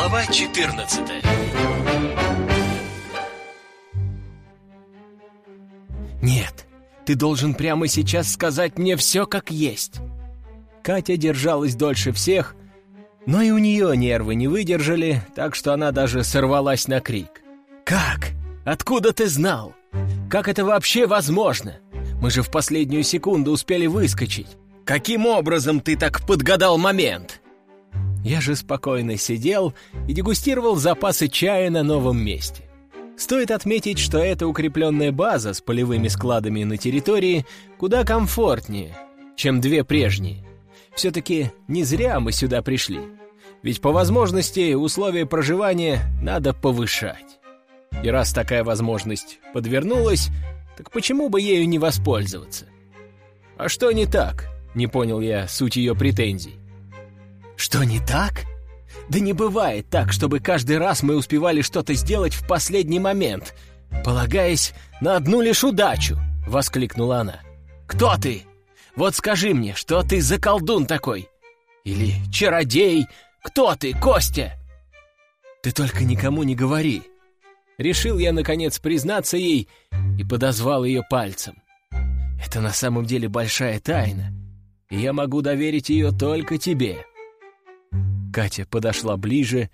Глава 14 «Нет, ты должен прямо сейчас сказать мне все как есть». Катя держалась дольше всех, но и у нее нервы не выдержали, так что она даже сорвалась на крик. «Как? Откуда ты знал? Как это вообще возможно? Мы же в последнюю секунду успели выскочить. Каким образом ты так подгадал момент?» Я же спокойно сидел и дегустировал запасы чая на новом месте. Стоит отметить, что эта укрепленная база с полевыми складами на территории куда комфортнее, чем две прежние. Все-таки не зря мы сюда пришли. Ведь по возможности условия проживания надо повышать. И раз такая возможность подвернулась, так почему бы ею не воспользоваться? А что не так? Не понял я суть ее претензий. Что не так? Да не бывает так, чтобы каждый раз мы успевали что-то сделать в последний момент, полагаясь на одну лишь удачу, воскликнула она. Кто ты? Вот скажи мне, что ты за колдун такой? Или чародей? Кто ты, Костя? Ты только никому не говори. Решил я, наконец, признаться ей и подозвал ее пальцем. Это на самом деле большая тайна, и я могу доверить ее только тебе. Катя подошла ближе,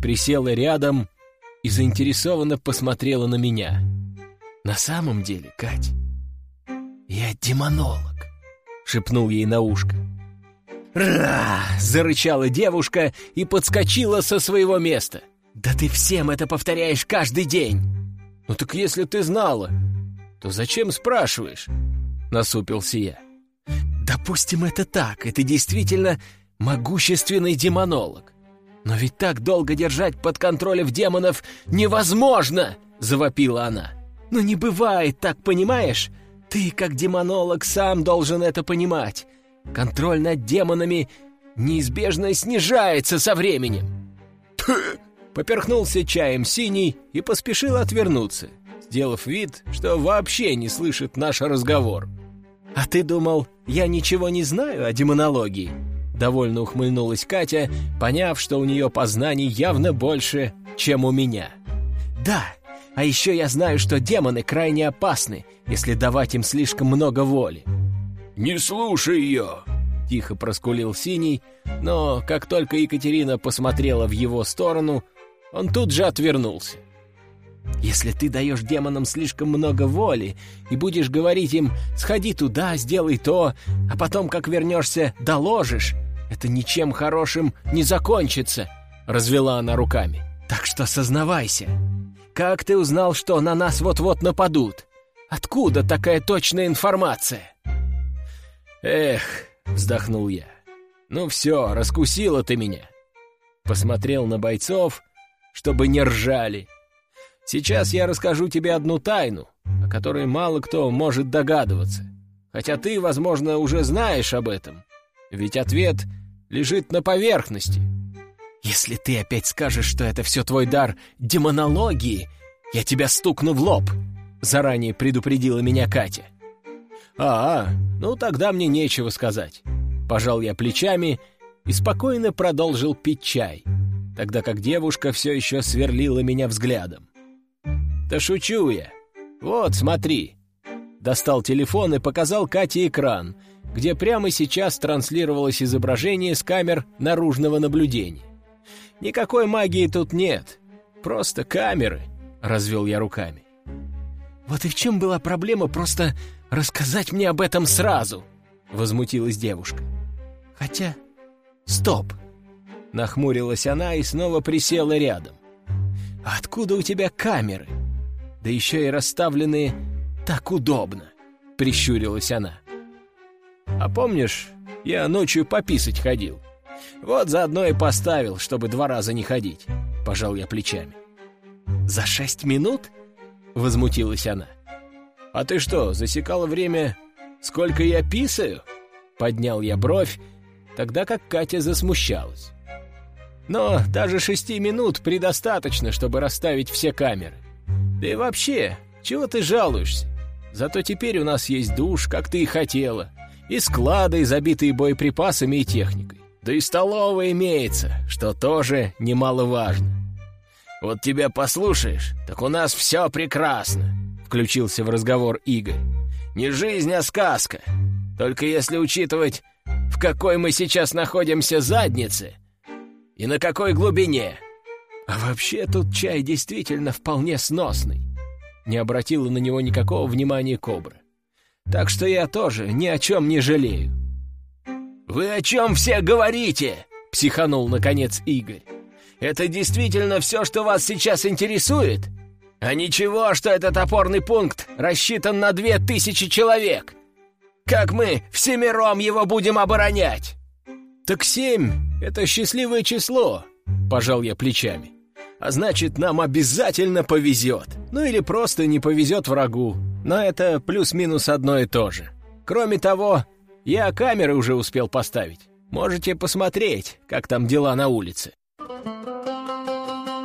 присела рядом и заинтересованно посмотрела на меня. «На самом деле, Кать, я демонолог», — шепнул ей на ушко. «Ра!» — зарычала девушка и подскочила со своего места. «Да ты всем это повторяешь каждый день!» «Ну так если ты знала, то зачем спрашиваешь?» — насупился я. «Допустим, это так, и ты действительно могущественный демонолог. Но ведь так долго держать под контролем демонов невозможно!» — завопила она. «Но не бывает так, понимаешь? Ты, как демонолог, сам должен это понимать. Контроль над демонами неизбежно снижается со временем». Поперхнулся чаем синий и поспешил отвернуться, сделав вид, что вообще не слышит наш разговор. «А ты думал, я ничего не знаю о демонологии?» Довольно ухмыльнулась Катя, поняв, что у нее познаний явно больше, чем у меня. «Да, а еще я знаю, что демоны крайне опасны, если давать им слишком много воли». «Не слушай ее!» — тихо проскулил Синий, но как только Екатерина посмотрела в его сторону, он тут же отвернулся. «Если ты даешь демонам слишком много воли и будешь говорить им «сходи туда, сделай то», а потом, как вернешься, доложишь, это ничем хорошим не закончится», — развела она руками. «Так что сознавайся. Как ты узнал, что на нас вот-вот нападут? Откуда такая точная информация?» «Эх», — вздохнул я, — «ну все, раскусила ты меня». Посмотрел на бойцов, чтобы не ржали. «Сейчас я расскажу тебе одну тайну, о которой мало кто может догадываться. Хотя ты, возможно, уже знаешь об этом. Ведь ответ лежит на поверхности. Если ты опять скажешь, что это все твой дар демонологии, я тебя стукну в лоб, заранее предупредила меня Катя. А, ну тогда мне нечего сказать. Пожал я плечами и спокойно продолжил пить чай, тогда как девушка все еще сверлила меня взглядом. Да шучу я. Вот, смотри. Достал телефон и показал Кате экран, где прямо сейчас транслировалось изображение с камер наружного наблюдения. Никакой магии тут нет, просто камеры, развел я руками. Вот и в чем была проблема просто рассказать мне об этом сразу, возмутилась девушка. Хотя... Стоп! Нахмурилась она и снова присела рядом. «Откуда у тебя камеры? Да еще и расставленные так удобно!» Прищурилась она. А помнишь, я ночью пописать ходил? Вот заодно и поставил, чтобы два раза не ходить. Пожал я плечами. За шесть минут? Возмутилась она. А ты что, засекала время, сколько я писаю? Поднял я бровь, тогда как Катя засмущалась. Но даже шести минут предостаточно, чтобы расставить все камеры. Да и вообще, чего ты жалуешься? Зато теперь у нас есть душ, как ты и хотела и склады, забитые боеприпасами и техникой. Да и столовая имеется, что тоже немаловажно. Вот тебя послушаешь, так у нас все прекрасно», — включился в разговор Игорь. «Не жизнь, а сказка. Только если учитывать, в какой мы сейчас находимся заднице и на какой глубине. А вообще тут чай действительно вполне сносный. Не обратила на него никакого внимания кобра. Так что я тоже ни о чем не жалею. «Вы о чем все говорите?» — психанул, наконец, Игорь. «Это действительно все, что вас сейчас интересует? А ничего, что этот опорный пункт рассчитан на две тысячи человек. Как мы всемиром его будем оборонять?» «Так семь — это счастливое число», — пожал я плечами. «А значит, нам обязательно повезет. Ну или просто не повезет врагу. Но это плюс-минус одно и то же. Кроме того, я камеры уже успел поставить. Можете посмотреть, как там дела на улице».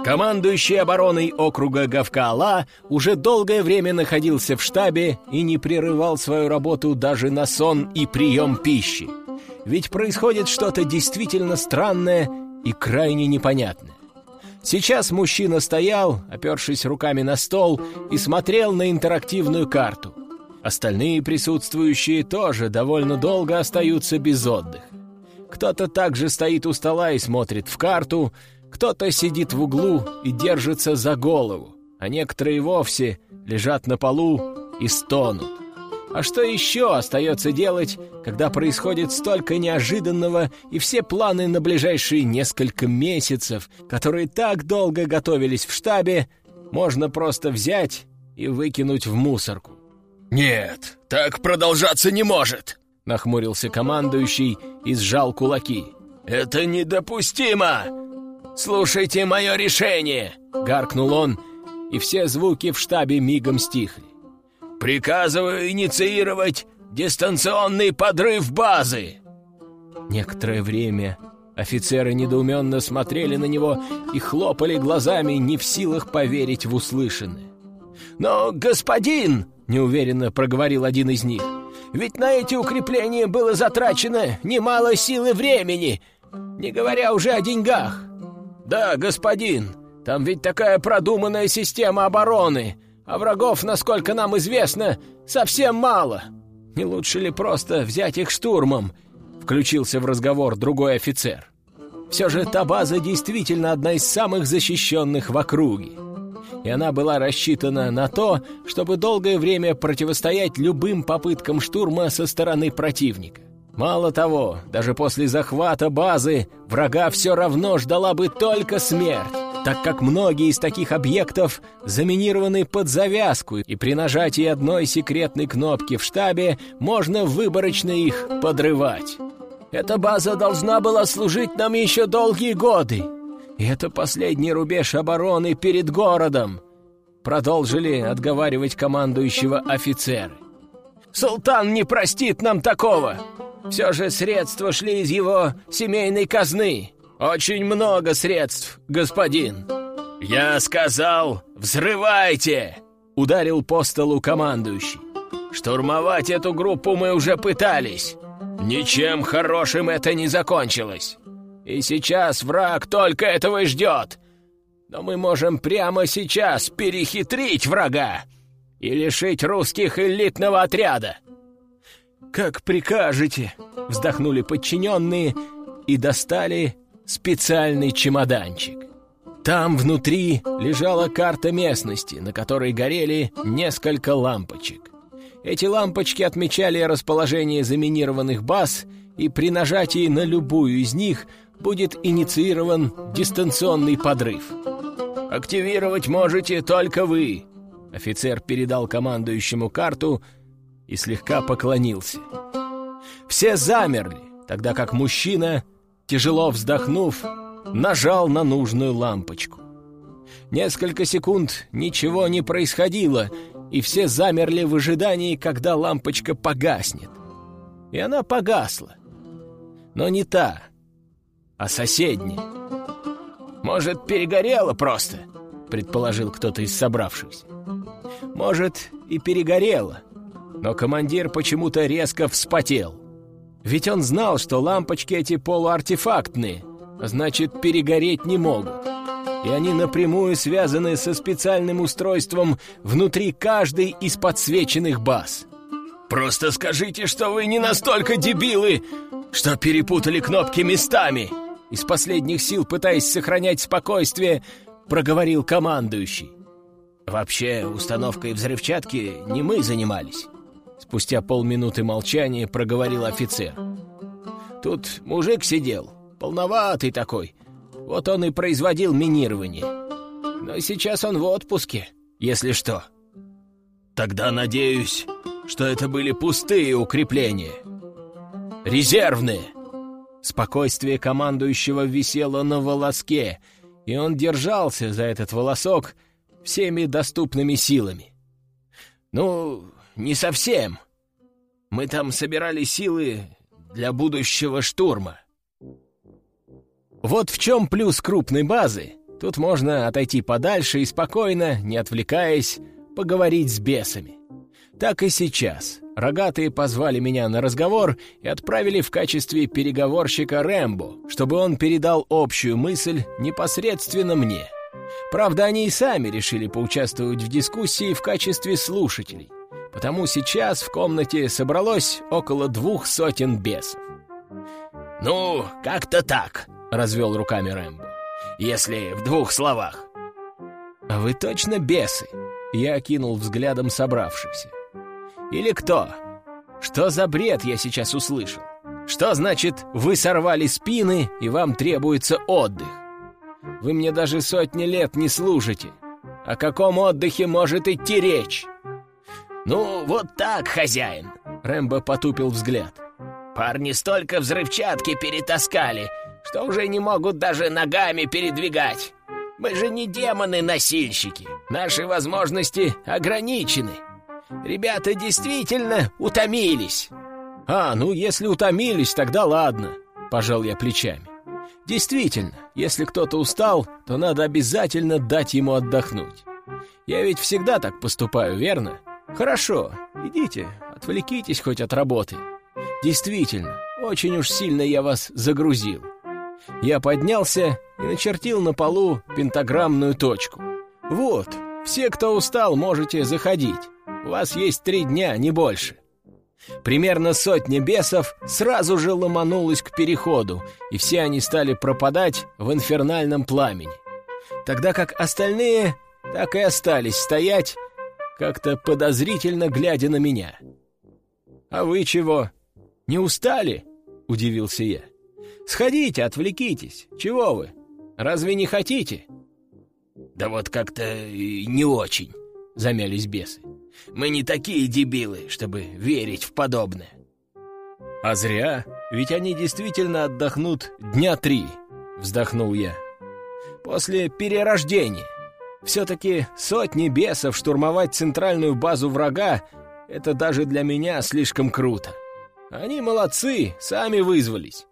Командующий обороной округа Гавкала уже долгое время находился в штабе и не прерывал свою работу даже на сон и прием пищи. Ведь происходит что-то действительно странное и крайне непонятное. Сейчас мужчина стоял, опершись руками на стол, и смотрел на интерактивную карту. Остальные присутствующие тоже довольно долго остаются без отдыха. Кто-то также стоит у стола и смотрит в карту, кто-то сидит в углу и держится за голову, а некоторые вовсе лежат на полу и стонут. А что еще остается делать, когда происходит столько неожиданного и все планы на ближайшие несколько месяцев, которые так долго готовились в штабе, можно просто взять и выкинуть в мусорку? «Нет, так продолжаться не может!» — нахмурился командующий и сжал кулаки. «Это недопустимо! «Слушайте мое решение!» — гаркнул он, и все звуки в штабе мигом стихли. «Приказываю инициировать дистанционный подрыв базы!» Некоторое время офицеры недоуменно смотрели на него и хлопали глазами, не в силах поверить в услышанное. «Но, господин!» — неуверенно проговорил один из них. «Ведь на эти укрепления было затрачено немало сил и времени, не говоря уже о деньгах. «Да, господин, там ведь такая продуманная система обороны, а врагов, насколько нам известно, совсем мало. Не лучше ли просто взять их штурмом?» Включился в разговор другой офицер. Все же та база действительно одна из самых защищенных в округе. И она была рассчитана на то, чтобы долгое время противостоять любым попыткам штурма со стороны противника. Мало того, даже после захвата базы врага все равно ждала бы только смерть, так как многие из таких объектов заминированы под завязку, и при нажатии одной секретной кнопки в штабе можно выборочно их подрывать. Эта база должна была служить нам еще долгие годы. И это последний рубеж обороны перед городом, продолжили отговаривать командующего офицеры. «Султан не простит нам такого!» Все же средства шли из его семейной казны. Очень много средств, господин. Я сказал, взрывайте! Ударил по столу командующий. Штурмовать эту группу мы уже пытались. Ничем хорошим это не закончилось. И сейчас враг только этого и ждет. Но мы можем прямо сейчас перехитрить врага и лишить русских элитного отряда. «Как прикажете!» — вздохнули подчиненные и достали специальный чемоданчик. Там внутри лежала карта местности, на которой горели несколько лампочек. Эти лампочки отмечали расположение заминированных баз, и при нажатии на любую из них будет инициирован дистанционный подрыв. «Активировать можете только вы», — офицер передал командующему карту — и слегка поклонился. Все замерли, тогда как мужчина, тяжело вздохнув, нажал на нужную лампочку. Несколько секунд ничего не происходило, и все замерли в ожидании, когда лампочка погаснет. И она погасла. Но не та, а соседняя. «Может, перегорела просто?» — предположил кто-то из собравшихся. «Может, и перегорела», но командир почему-то резко вспотел. Ведь он знал, что лампочки эти полуартефактные, значит, перегореть не могут. И они напрямую связаны со специальным устройством внутри каждой из подсвеченных баз. «Просто скажите, что вы не настолько дебилы, что перепутали кнопки местами!» Из последних сил, пытаясь сохранять спокойствие, проговорил командующий. «Вообще, установкой взрывчатки не мы занимались». Спустя полминуты молчания проговорил офицер. «Тут мужик сидел, полноватый такой. Вот он и производил минирование. Но сейчас он в отпуске, если что». «Тогда надеюсь, что это были пустые укрепления. Резервные!» Спокойствие командующего висело на волоске, и он держался за этот волосок всеми доступными силами. «Ну, не совсем. Мы там собирали силы для будущего штурма». Вот в чем плюс крупной базы. Тут можно отойти подальше и спокойно, не отвлекаясь, поговорить с бесами. Так и сейчас. Рогатые позвали меня на разговор и отправили в качестве переговорщика Рэмбо, чтобы он передал общую мысль непосредственно мне. Правда, они и сами решили поучаствовать в дискуссии в качестве слушателей. Потому сейчас в комнате собралось около двух сотен бесов. «Ну, как-то так», — развел руками Рэмбо. «Если в двух словах». «А вы точно бесы?» Я окинул взглядом собравшихся. Или кто? Что за бред я сейчас услышал? Что значит, вы сорвали спины, и вам требуется отдых? Вы мне даже сотни лет не служите. О каком отдыхе может идти речь? Ну, вот так, хозяин. Рэмбо потупил взгляд. Парни столько взрывчатки перетаскали, что уже не могут даже ногами передвигать. Мы же не демоны-носильщики. Наши возможности ограничены. Ребята действительно утомились. А, ну если утомились, тогда ладно, пожал я плечами. Действительно, если кто-то устал, то надо обязательно дать ему отдохнуть. Я ведь всегда так поступаю, верно? Хорошо, идите, отвлекитесь хоть от работы. Действительно, очень уж сильно я вас загрузил. Я поднялся и начертил на полу пентаграммную точку. Вот, все, кто устал, можете заходить. У вас есть три дня, не больше. Примерно сотня бесов сразу же ломанулась к переходу, и все они стали пропадать в инфернальном пламени. Тогда как остальные так и остались стоять, как-то подозрительно глядя на меня. «А вы чего? Не устали?» — удивился я. «Сходите, отвлекитесь. Чего вы? Разве не хотите?» «Да вот как-то не очень», — замялись бесы. Мы не такие дебилы, чтобы верить в подобное. А зря, ведь они действительно отдохнут дня три, вздохнул я. После перерождения. Все-таки сотни бесов штурмовать центральную базу врага — это даже для меня слишком круто. Они молодцы, сами вызвались.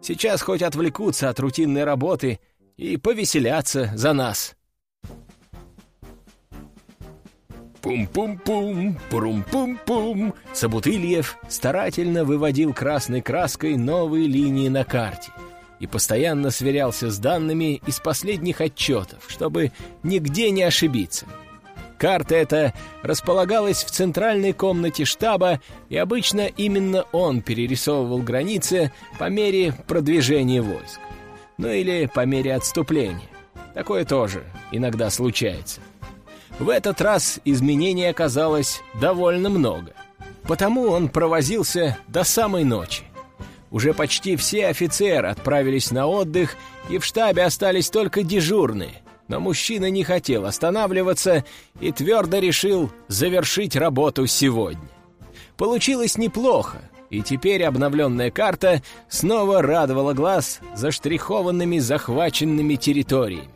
Сейчас хоть отвлекутся от рутинной работы и повеселятся за нас. Пум-пум-пум, пум-пум-пум. Собутыльев старательно выводил красной краской новые линии на карте и постоянно сверялся с данными из последних отчетов, чтобы нигде не ошибиться. Карта эта располагалась в центральной комнате штаба, и обычно именно он перерисовывал границы по мере продвижения войск. Ну или по мере отступления. Такое тоже иногда случается. В этот раз изменений оказалось довольно много. Потому он провозился до самой ночи. Уже почти все офицеры отправились на отдых, и в штабе остались только дежурные. Но мужчина не хотел останавливаться и твердо решил завершить работу сегодня. Получилось неплохо, и теперь обновленная карта снова радовала глаз заштрихованными захваченными территориями.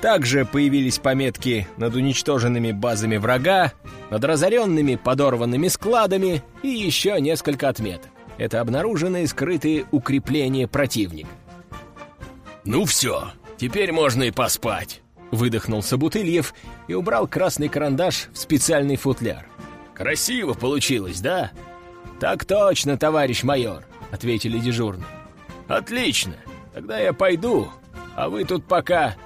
Также появились пометки над уничтоженными базами врага, над разоренными подорванными складами и еще несколько отметок. Это обнаруженные скрытые укрепления противника. «Ну все, теперь можно и поспать», — выдохнул Собутыльев и убрал красный карандаш в специальный футляр. «Красиво получилось, да?» «Так точно, товарищ майор», — ответили дежурные. «Отлично, тогда я пойду, а вы тут пока...»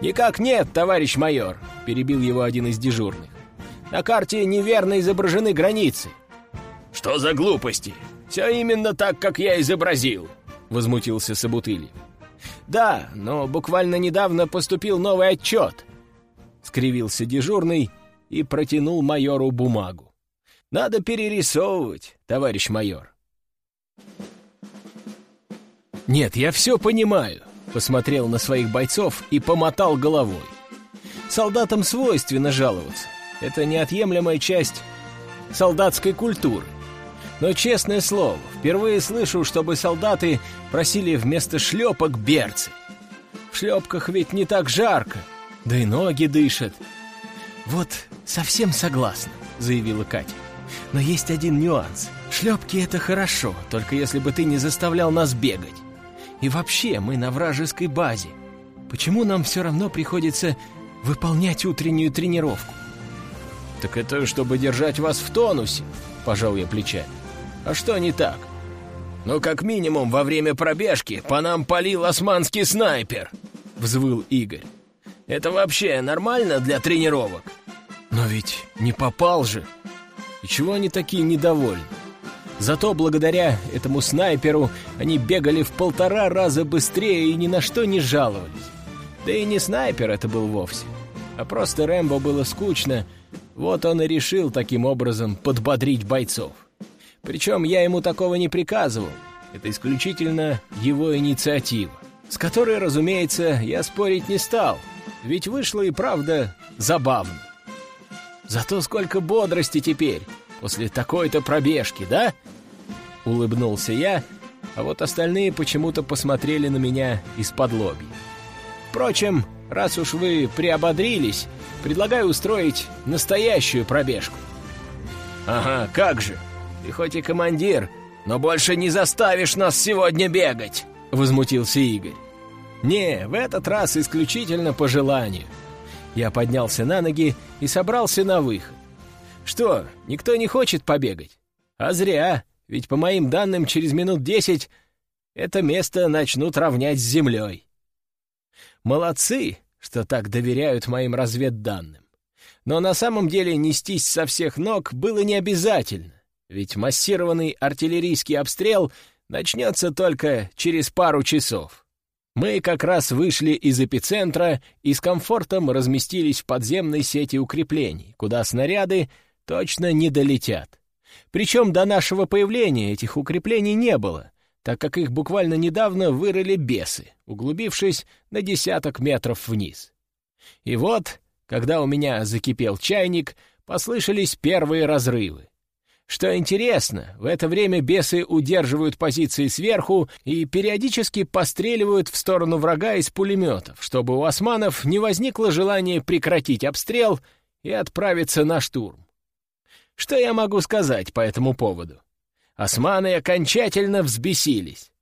«Никак нет, товарищ майор», — перебил его один из дежурных. «На карте неверно изображены границы». «Что за глупости? Все именно так, как я изобразил», — возмутился Собутыльев. «Да, но буквально недавно поступил новый отчет», — скривился дежурный и протянул майору бумагу. «Надо перерисовывать, товарищ майор». «Нет, я все понимаю», — посмотрел на своих бойцов и помотал головой. «Солдатам свойственно жаловаться. Это неотъемлемая часть солдатской культуры. Но, честное слово, впервые слышу, чтобы солдаты просили вместо шлепок берцы. В шлепках ведь не так жарко, да и ноги дышат. «Вот совсем согласна», — заявила Катя. «Но есть один нюанс. Шлепки — это хорошо, только если бы ты не заставлял нас бегать. И вообще, мы на вражеской базе. Почему нам все равно приходится выполнять утреннюю тренировку?» «Так это чтобы держать вас в тонусе», — пожал я плечами. А что не так? Ну, как минимум, во время пробежки по нам палил османский снайпер, взвыл Игорь. Это вообще нормально для тренировок? Но ведь не попал же. И чего они такие недовольны? Зато благодаря этому снайперу они бегали в полтора раза быстрее и ни на что не жаловались. Да и не снайпер это был вовсе, а просто Рэмбо было скучно, вот он и решил таким образом подбодрить бойцов. Причем я ему такого не приказывал. Это исключительно его инициатива, с которой, разумеется, я спорить не стал, ведь вышло и правда забавно. Зато сколько бодрости теперь, после такой-то пробежки, да? Улыбнулся я, а вот остальные почему-то посмотрели на меня из-под лоби. Впрочем, раз уж вы приободрились, предлагаю устроить настоящую пробежку. Ага, как же! Ты хоть и командир, но больше не заставишь нас сегодня бегать!» — возмутился Игорь. «Не, в этот раз исключительно по желанию». Я поднялся на ноги и собрался на выход. «Что, никто не хочет побегать? А зря, ведь по моим данным через минут десять это место начнут равнять с землей». «Молодцы, что так доверяют моим разведданным. Но на самом деле нестись со всех ног было не обязательно ведь массированный артиллерийский обстрел начнется только через пару часов. Мы как раз вышли из эпицентра и с комфортом разместились в подземной сети укреплений, куда снаряды точно не долетят. Причем до нашего появления этих укреплений не было, так как их буквально недавно вырыли бесы, углубившись на десяток метров вниз. И вот, когда у меня закипел чайник, послышались первые разрывы. Что интересно, в это время бесы удерживают позиции сверху и периодически постреливают в сторону врага из пулеметов, чтобы у османов не возникло желания прекратить обстрел и отправиться на штурм. Что я могу сказать по этому поводу? Османы окончательно взбесились.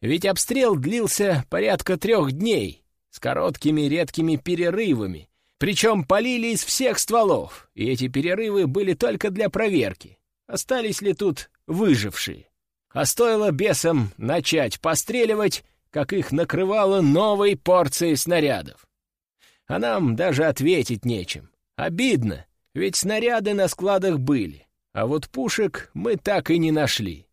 Ведь обстрел длился порядка трех дней, с короткими редкими перерывами, причем полили из всех стволов, и эти перерывы были только для проверки остались ли тут выжившие. А стоило бесам начать постреливать, как их накрывало новой порцией снарядов. А нам даже ответить нечем. Обидно, ведь снаряды на складах были, а вот пушек мы так и не нашли.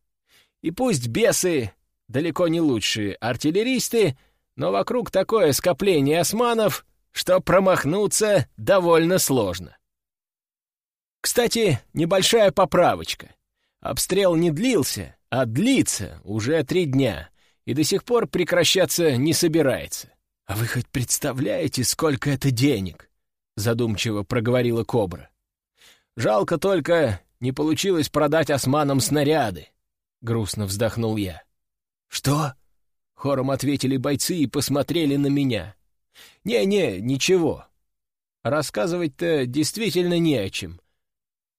И пусть бесы далеко не лучшие артиллеристы, но вокруг такое скопление османов, что промахнуться довольно сложно. Кстати, небольшая поправочка. Обстрел не длился, а длится уже три дня и до сих пор прекращаться не собирается. «А вы хоть представляете, сколько это денег?» — задумчиво проговорила Кобра. «Жалко только, не получилось продать османам снаряды», — грустно вздохнул я. «Что?» — хором ответили бойцы и посмотрели на меня. «Не-не, ничего. Рассказывать-то действительно не о чем.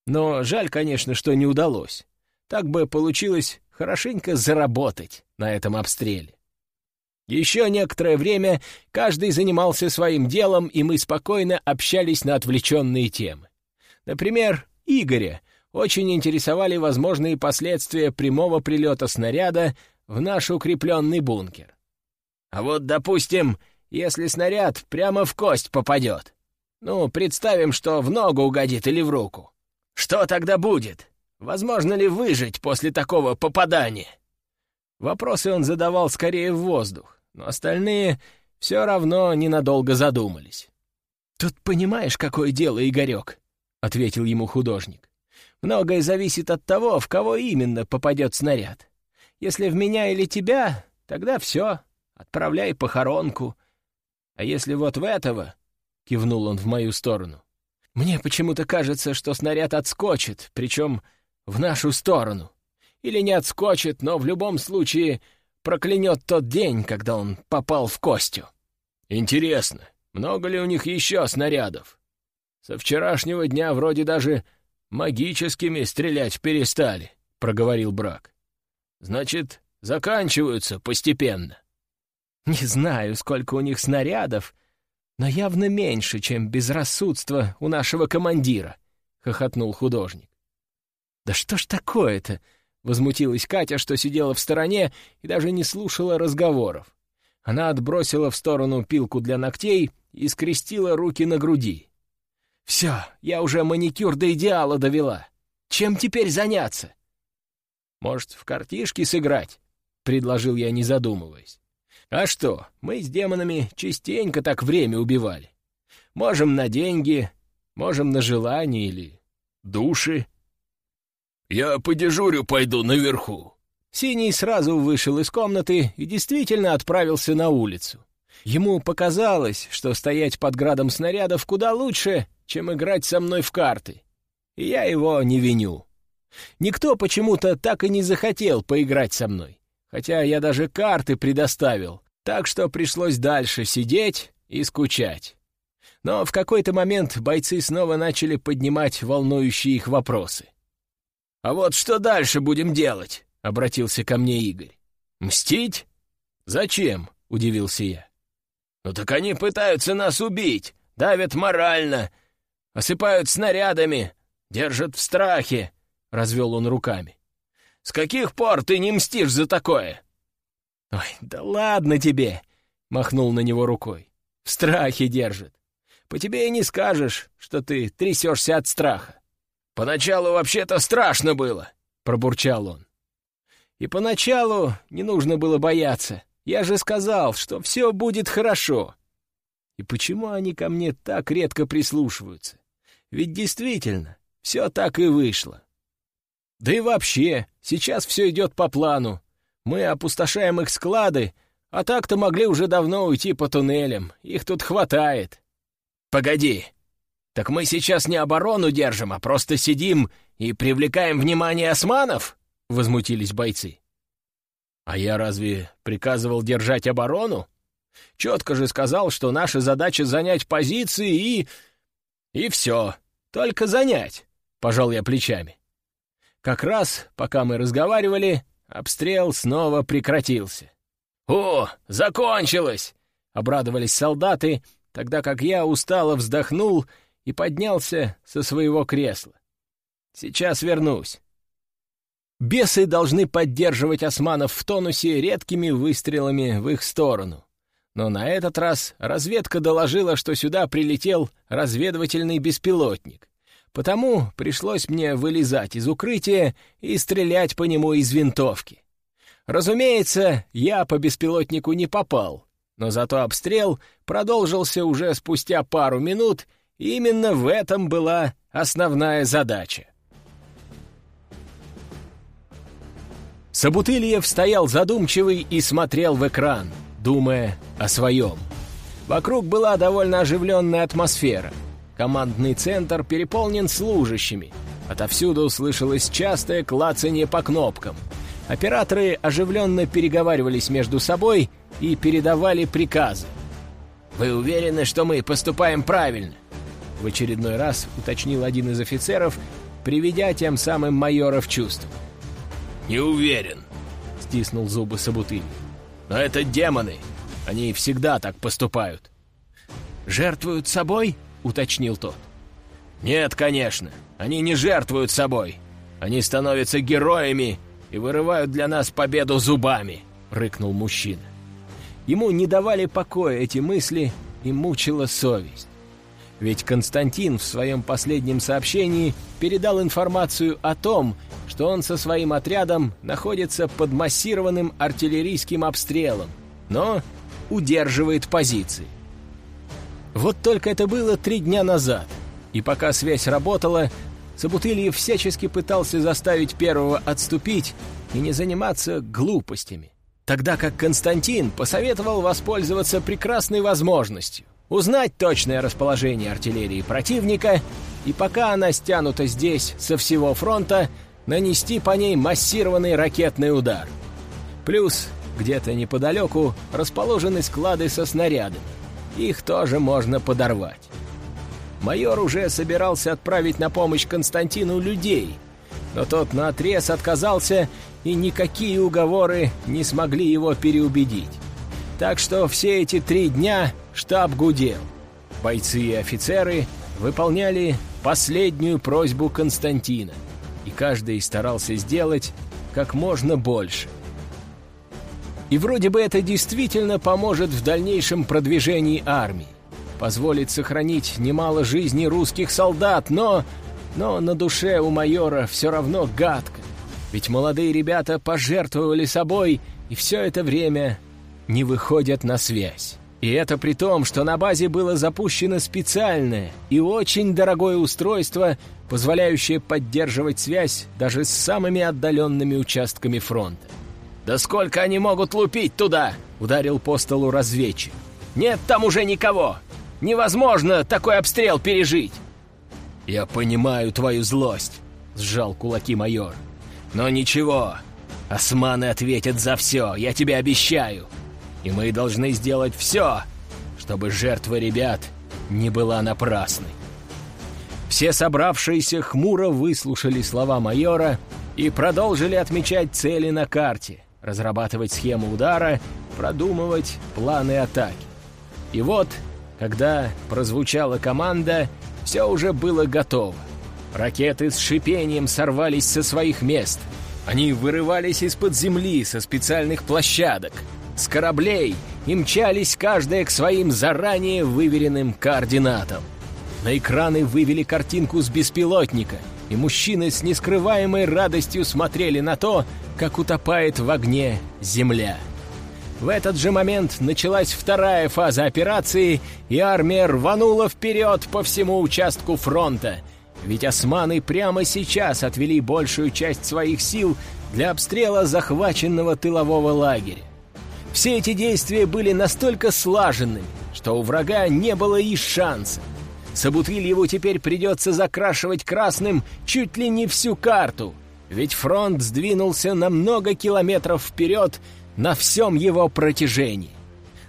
Но жаль, конечно, что не удалось. Так бы получилось хорошенько заработать на этом обстреле. Еще некоторое время каждый занимался своим делом, и мы спокойно общались на отвлеченные темы. Например, Игоря очень интересовали возможные последствия прямого прилета снаряда в наш укрепленный бункер. А вот, допустим, если снаряд прямо в кость попадет. Ну, представим, что в ногу угодит или в руку. Что тогда будет? Возможно ли выжить после такого попадания? Вопросы он задавал скорее в воздух, но остальные все равно ненадолго задумались. «Тут понимаешь, какое дело, Игорек?» — ответил ему художник. «Многое зависит от того, в кого именно попадет снаряд. Если в меня или тебя, тогда все, отправляй похоронку. А если вот в этого...» — кивнул он в мою сторону. «Мне почему-то кажется, что снаряд отскочит, причем в нашу сторону. Или не отскочит, но в любом случае проклянет тот день, когда он попал в Костю». «Интересно, много ли у них еще снарядов? Со вчерашнего дня вроде даже магическими стрелять перестали», — проговорил Брак. «Значит, заканчиваются постепенно». «Не знаю, сколько у них снарядов, но явно меньше, чем безрассудство у нашего командира», — хохотнул художник. «Да что ж такое-то?» — возмутилась Катя, что сидела в стороне и даже не слушала разговоров. Она отбросила в сторону пилку для ногтей и скрестила руки на груди. «Все, я уже маникюр до идеала довела. Чем теперь заняться?» «Может, в картишки сыграть?» — предложил я, не задумываясь. «А что, мы с демонами частенько так время убивали. Можем на деньги, можем на желание или души». «Я по дежурю пойду наверху», Синий сразу вышел из комнаты и действительно отправился на улицу. Ему показалось, что стоять под градом снарядов куда лучше, чем играть со мной в карты. И я его не виню. Никто почему-то так и не захотел поиграть со мной, хотя я даже карты предоставил, так что пришлось дальше сидеть и скучать. Но в какой-то момент бойцы снова начали поднимать волнующие их вопросы. «А вот что дальше будем делать?» — обратился ко мне Игорь. «Мстить? Зачем?» — удивился я. «Ну так они пытаются нас убить, давят морально, осыпают снарядами, держат в страхе», — развел он руками. «С каких пор ты не мстишь за такое?» «Ой, да ладно тебе!» — махнул на него рукой. «В страхе держит. По тебе и не скажешь, что ты трясешься от страха». «Поначалу вообще-то страшно было», — пробурчал он. И поначалу не нужно было бояться. Я же сказал, что все будет хорошо. И почему они ко мне так редко прислушиваются? Ведь действительно, все так и вышло. Да и вообще, сейчас все идет по плану. Мы опустошаем их склады, а так-то могли уже давно уйти по туннелям. Их тут хватает. Погоди. Так мы сейчас не оборону держим, а просто сидим и привлекаем внимание османов? — возмутились бойцы. «А я разве приказывал держать оборону? Четко же сказал, что наша задача занять позиции и... и все. Только занять», — пожал я плечами. Как раз, пока мы разговаривали, обстрел снова прекратился. «О, закончилось!» — обрадовались солдаты, тогда как я устало вздохнул и поднялся со своего кресла. «Сейчас вернусь». Бесы должны поддерживать османов в тонусе редкими выстрелами в их сторону. Но на этот раз разведка доложила, что сюда прилетел разведывательный беспилотник. Потому пришлось мне вылезать из укрытия и стрелять по нему из винтовки. Разумеется, я по беспилотнику не попал, но зато обстрел продолжился уже спустя пару минут, и именно в этом была основная задача. Собутыльев стоял задумчивый и смотрел в экран, думая о своем. Вокруг была довольно оживленная атмосфера. Командный центр переполнен служащими. Отовсюду слышалось частое клацанье по кнопкам. Операторы оживленно переговаривались между собой и передавали приказы. «Вы уверены, что мы поступаем правильно?» В очередной раз уточнил один из офицеров, приведя тем самым майора в чувство. «Не уверен», — стиснул зубы Сабутыль. «Но это демоны. Они всегда так поступают». «Жертвуют собой?» — уточнил тот. «Нет, конечно, они не жертвуют собой. Они становятся героями и вырывают для нас победу зубами», — рыкнул мужчина. Ему не давали покоя эти мысли и мучила совесть. Ведь Константин в своем последнем сообщении передал информацию о том, что он со своим отрядом находится под массированным артиллерийским обстрелом, но удерживает позиции. Вот только это было три дня назад, и пока связь работала, Собутыльев всячески пытался заставить первого отступить и не заниматься глупостями, тогда как Константин посоветовал воспользоваться прекрасной возможностью узнать точное расположение артиллерии противника и пока она стянута здесь со всего фронта, нанести по ней массированный ракетный удар. Плюс где-то неподалеку расположены склады со снарядами. Их тоже можно подорвать. Майор уже собирался отправить на помощь Константину людей, но тот наотрез отказался, и никакие уговоры не смогли его переубедить. Так что все эти три дня штаб гудел. Бойцы и офицеры выполняли последнюю просьбу Константина, и каждый старался сделать как можно больше. И вроде бы это действительно поможет в дальнейшем продвижении армии, позволит сохранить немало жизней русских солдат, но... Но на душе у майора все равно гадко, ведь молодые ребята пожертвовали собой и все это время не выходят на связь. И это при том, что на базе было запущено специальное и очень дорогое устройство, позволяющее поддерживать связь даже с самыми отдаленными участками фронта. «Да сколько они могут лупить туда?» — ударил по столу разведчик. «Нет там уже никого! Невозможно такой обстрел пережить!» «Я понимаю твою злость», — сжал кулаки майор. «Но ничего, османы ответят за все, я тебе обещаю и мы должны сделать все, чтобы жертва ребят не была напрасной. Все собравшиеся хмуро выслушали слова майора и продолжили отмечать цели на карте, разрабатывать схему удара, продумывать планы атаки. И вот, когда прозвучала команда, все уже было готово. Ракеты с шипением сорвались со своих мест. Они вырывались из-под земли со специальных площадок — с кораблей и мчались каждая к своим заранее выверенным координатам. На экраны вывели картинку с беспилотника, и мужчины с нескрываемой радостью смотрели на то, как утопает в огне земля. В этот же момент началась вторая фаза операции, и армия рванула вперед по всему участку фронта, ведь османы прямо сейчас отвели большую часть своих сил для обстрела захваченного тылового лагеря. Все эти действия были настолько слаженными, что у врага не было и шанса. Сабутвильеву теперь придется закрашивать красным чуть ли не всю карту, ведь фронт сдвинулся на много километров вперед на всем его протяжении.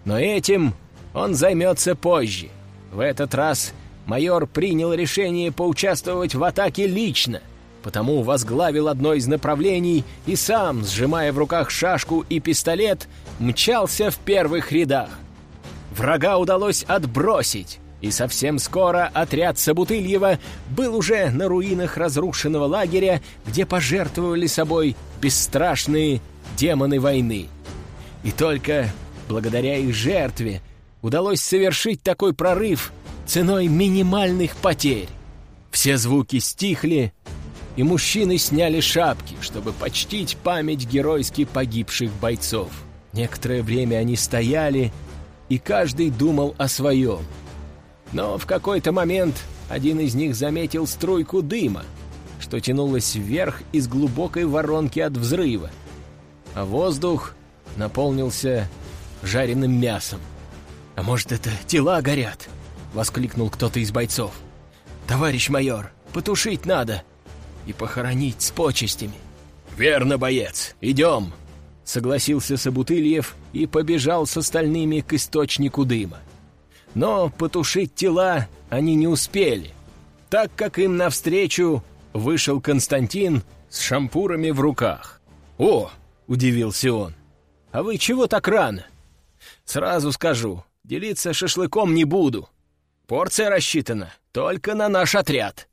Но этим он займется позже. В этот раз майор принял решение поучаствовать в атаке лично, потому возглавил одно из направлений и сам, сжимая в руках шашку и пистолет, мчался в первых рядах. Врага удалось отбросить, и совсем скоро отряд Собутыльева был уже на руинах разрушенного лагеря, где пожертвовали собой бесстрашные демоны войны. И только благодаря их жертве удалось совершить такой прорыв ценой минимальных потерь. Все звуки стихли, и мужчины сняли шапки, чтобы почтить память геройски погибших бойцов. Некоторое время они стояли, и каждый думал о своем. Но в какой-то момент один из них заметил струйку дыма, что тянулась вверх из глубокой воронки от взрыва, а воздух наполнился жареным мясом. «А может, это тела горят?» — воскликнул кто-то из бойцов. «Товарищ майор, потушить надо и похоронить с почестями». «Верно, боец, идем!» согласился Собутыльев и побежал с остальными к источнику дыма. Но потушить тела они не успели, так как им навстречу вышел Константин с шампурами в руках. «О!» — удивился он. «А вы чего так рано?» «Сразу скажу, делиться шашлыком не буду. Порция рассчитана только на наш отряд.